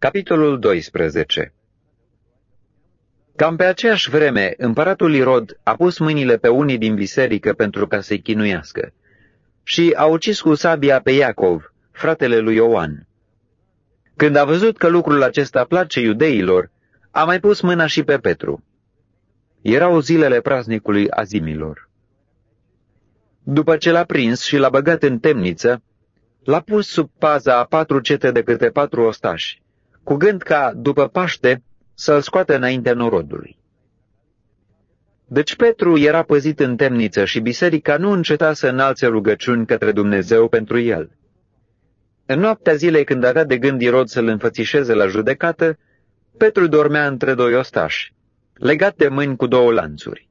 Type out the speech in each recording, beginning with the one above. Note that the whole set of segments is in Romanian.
Capitolul 12 Cam pe aceeași vreme, împăratul Irod a pus mâinile pe unii din biserică pentru ca să-i chinuiască și a ucis cu sabia pe Iacov, fratele lui Ioan. Când a văzut că lucrul acesta place iudeilor, a mai pus mâna și pe Petru. Erau zilele praznicului azimilor. După ce l-a prins și l-a băgat în temniță, l-a pus sub paza a patru cete de câte patru ostași, cu gând ca, după Paște, să-l scoată înaintea norodului. Deci Petru era păzit în temniță și biserica nu înceta să înalțe rugăciuni către Dumnezeu pentru el. În noaptea zilei când avea de gând Irod să-l înfățișeze la judecată, Petru dormea între doi ostași, legat de mâini cu două lanțuri.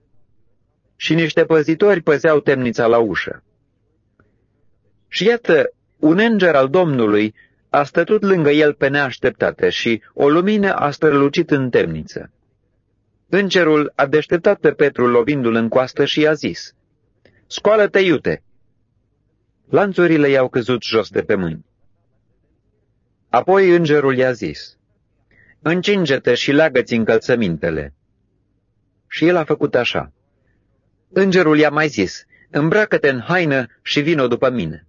Și niște păzitori păzeau temnița la ușă. Și iată, un înger al Domnului a stătut lângă el pe neașteptate și o lumină a strălucit în temniță. Îngerul a deșteptat pe Petru lovindu-l în coastă și i-a zis, Scoală-te, iute! Lanțurile i-au căzut jos de pe mâini. Apoi îngerul i-a zis, Încinge-te și leagă-ți încălțămintele. Și el a făcut așa. Îngerul i-a mai zis, Îmbracă-te în haină și vină după mine.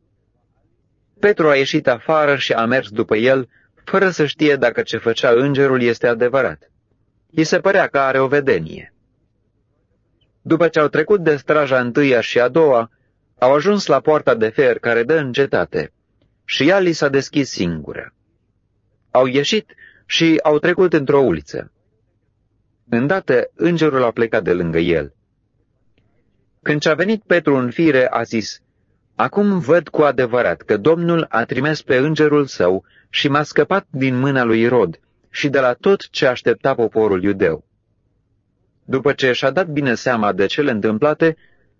Petru a ieșit afară și a mers după el, fără să știe dacă ce făcea îngerul este adevărat. I se părea că are o vedenie. După ce au trecut de straja întâia și a doua, au ajuns la poarta de fer care dă în cetate și ea li s-a deschis singură. Au ieșit și au trecut într-o uliță. Îndată, îngerul a plecat de lângă el. Când ce-a venit Petru în fire, a zis, Acum văd cu adevărat că Domnul a trimis pe îngerul său și m-a scăpat din mâna lui Rod și de la tot ce aștepta poporul iudeu. După ce și-a dat bine seama de cele întâmplate,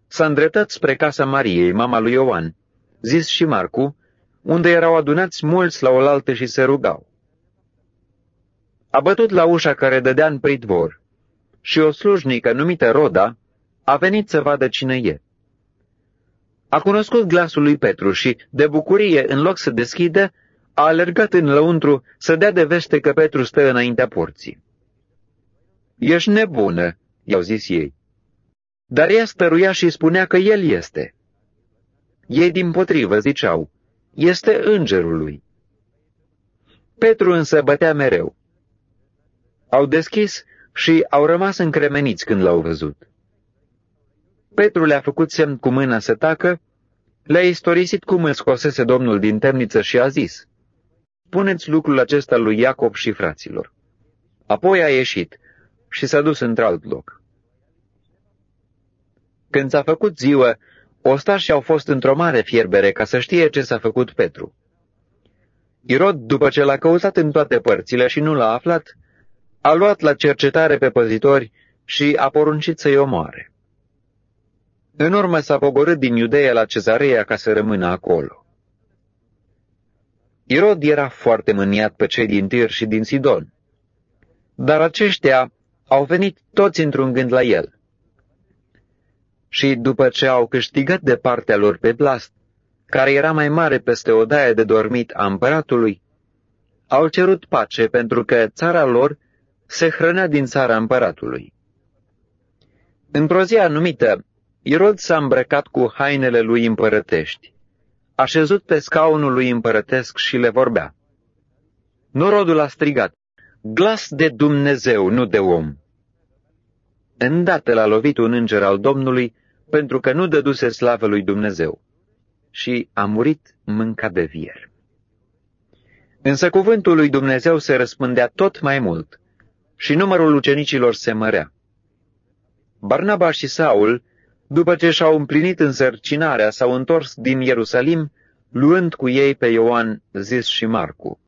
s-a îndreptat spre casa Mariei, mama lui Ioan, zis și Marcu, unde erau adunați mulți la oaltă și se rugau. A bătut la ușa care dădea în pridvor și o slujnică numită Roda a venit să vadă cine e. A cunoscut glasul lui Petru și, de bucurie, în loc să deschidă, a alergat în lăuntru să dea de veste că Petru stă înaintea porții. Ești nebună, i-au zis ei. Dar ea stăruia și spunea că el este. Ei din potrivă ziceau, este îngerul lui. Petru însă bătea mereu. Au deschis și au rămas încremeniți când l-au văzut. Petru le-a făcut semn cu mâna să tacă, le-a istorisit cum îl scosese Domnul din temniță și a zis, Puneți lucrul acesta lui Iacob și fraților. Apoi a ieșit și s-a dus într-alt loc. Când s-a făcut ziua, ostașii au fost într-o mare fierbere ca să știe ce s-a făcut Petru. Irod, după ce l-a căutat în toate părțile și nu l-a aflat, a luat la cercetare pe păzitori și a poruncit să-i omoare. În urmă s-a pogorât din Iudeea la cezarea ca să rămână acolo. Irod era foarte mâniat pe cei din Tir și din Sidon, dar aceștia au venit toți într-un gând la el. Și după ce au câștigat de partea lor pe Blast, care era mai mare peste o daie de dormit a împăratului, au cerut pace pentru că țara lor se hrănea din țara împăratului. Într-o zi anumită, Irod s-a îmbrăcat cu hainele lui împărătești, a șezut pe scaunul lui împărătesc și le vorbea. Norodul a strigat, glas de Dumnezeu, nu de om. Îndată l-a lovit un înger al Domnului, pentru că nu dăduse slavă lui Dumnezeu, și a murit mânca de vier. Însă cuvântul lui Dumnezeu se răspândea tot mai mult și numărul ucenicilor se mărea. Barnaba și Saul după ce și-au împlinit însărcinarea, s-au întors din Ierusalim, luând cu ei pe Ioan, zis și Marcu.